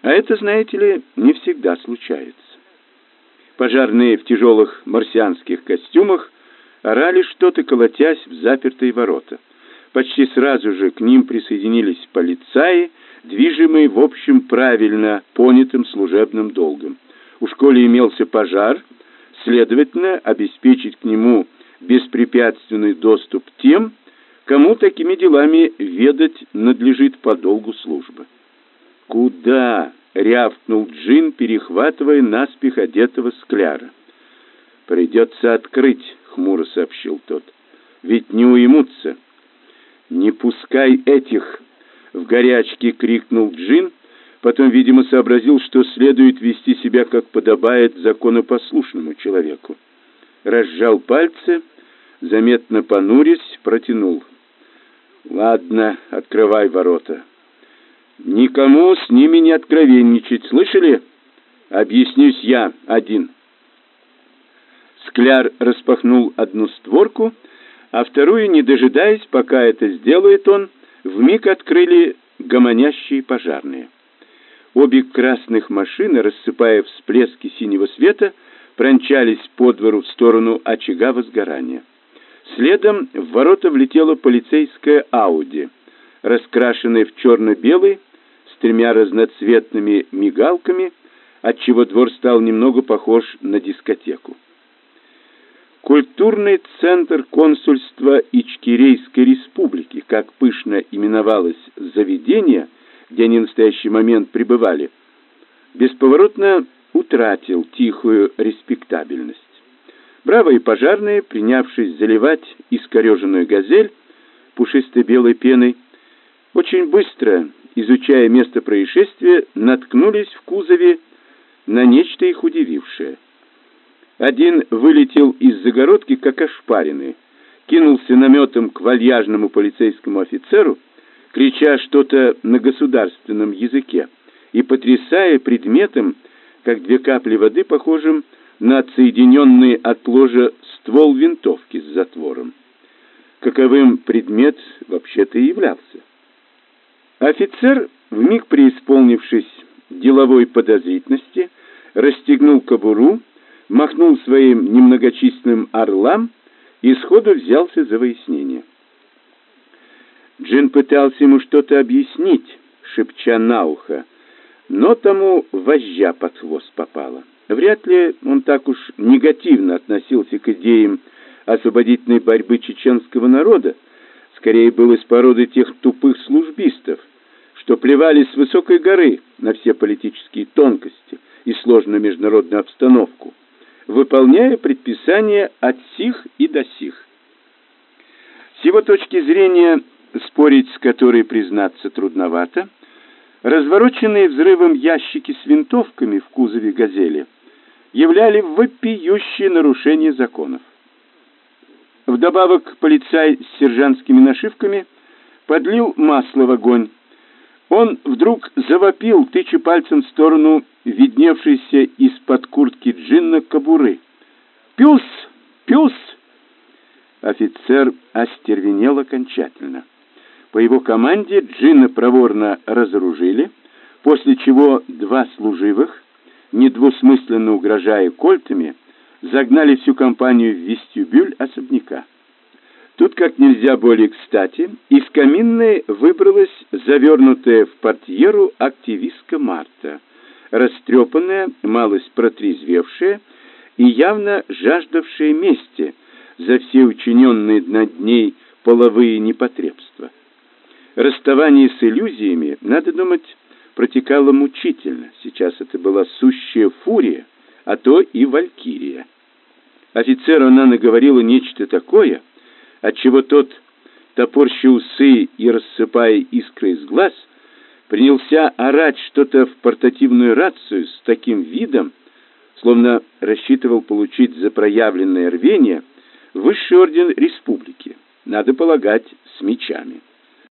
А это, знаете ли, не всегда случается. Пожарные в тяжелых марсианских костюмах орали что-то, колотясь в запертые ворота. Почти сразу же к ним присоединились полицаи, движимые, в общем, правильно понятым служебным долгом. У школе имелся пожар — следовательно, обеспечить к нему беспрепятственный доступ тем, кому такими делами ведать надлежит по долгу службы. «Куда?» — рявкнул Джин, перехватывая наспех одетого скляра. «Придется открыть», — хмуро сообщил тот. «Ведь не уймутся». «Не пускай этих!» — в горячке крикнул Джин, Потом, видимо, сообразил, что следует вести себя, как подобает законопослушному человеку. Разжал пальцы, заметно понурясь, протянул. «Ладно, открывай ворота. Никому с ними не откровенничать, слышали? Объяснюсь я один». Скляр распахнул одну створку, а вторую, не дожидаясь, пока это сделает он, вмиг открыли гомонящие пожарные. Обе красных машины, рассыпая всплески синего света, прончались по двору в сторону очага возгорания. Следом в ворота влетела полицейская Ауди, раскрашенная в черно-белый, с тремя разноцветными мигалками, отчего двор стал немного похож на дискотеку. Культурный центр консульства Ичкерейской республики, как пышно именовалось заведение – где они в настоящий момент пребывали, бесповоротно утратил тихую респектабельность. Бравые пожарные, принявшись заливать искореженную газель пушистой белой пеной, очень быстро, изучая место происшествия, наткнулись в кузове на нечто их удивившее. Один вылетел из загородки, как ошпаренный, кинулся наметом к вальяжному полицейскому офицеру, крича что-то на государственном языке и потрясая предметом, как две капли воды, похожим на отсоединенный от ложа ствол винтовки с затвором. Каковым предмет вообще-то и являлся. Офицер, вмиг преисполнившись деловой подозрительности, расстегнул кобуру, махнул своим немногочисленным орлам и сходу взялся за выяснение. Джин пытался ему что-то объяснить, шепча на ухо, но тому вожжа под хвост попала. Вряд ли он так уж негативно относился к идеям освободительной борьбы чеченского народа, скорее был из породы тех тупых службистов, что плевали с высокой горы на все политические тонкости и сложную международную обстановку, выполняя предписания от сих и до сих. С его точки зрения, спорить с которой, признаться, трудновато, развороченные взрывом ящики с винтовками в кузове «Газели» являли вопиющее нарушение законов. Вдобавок полицай с сержантскими нашивками подлил масло в огонь. Он вдруг завопил, тыча пальцем в сторону видневшейся из-под куртки джинна кобуры. «Пюс! Пюс!» Офицер остервенел окончательно. По его команде джинна проворно разоружили, после чего два служивых недвусмысленно угрожая кольтами, загнали всю компанию в вестибюль особняка. Тут как нельзя более кстати, из каминной выбралась завернутая в портьеру активистка Марта, растрепанная, малость протрезвевшая и явно жаждавшая мести за все учиненные над ней половые непотребства. Расставание с иллюзиями, надо думать, протекала мучительно. Сейчас это была сущая фурия, а то и валькирия. Офицеру она наговорила нечто такое, от чего тот, топорща усы и рассыпая искры из глаз, принялся орать что-то в портативную рацию с таким видом, словно рассчитывал получить за проявленное рвение высший орден республики, надо полагать, с мечами.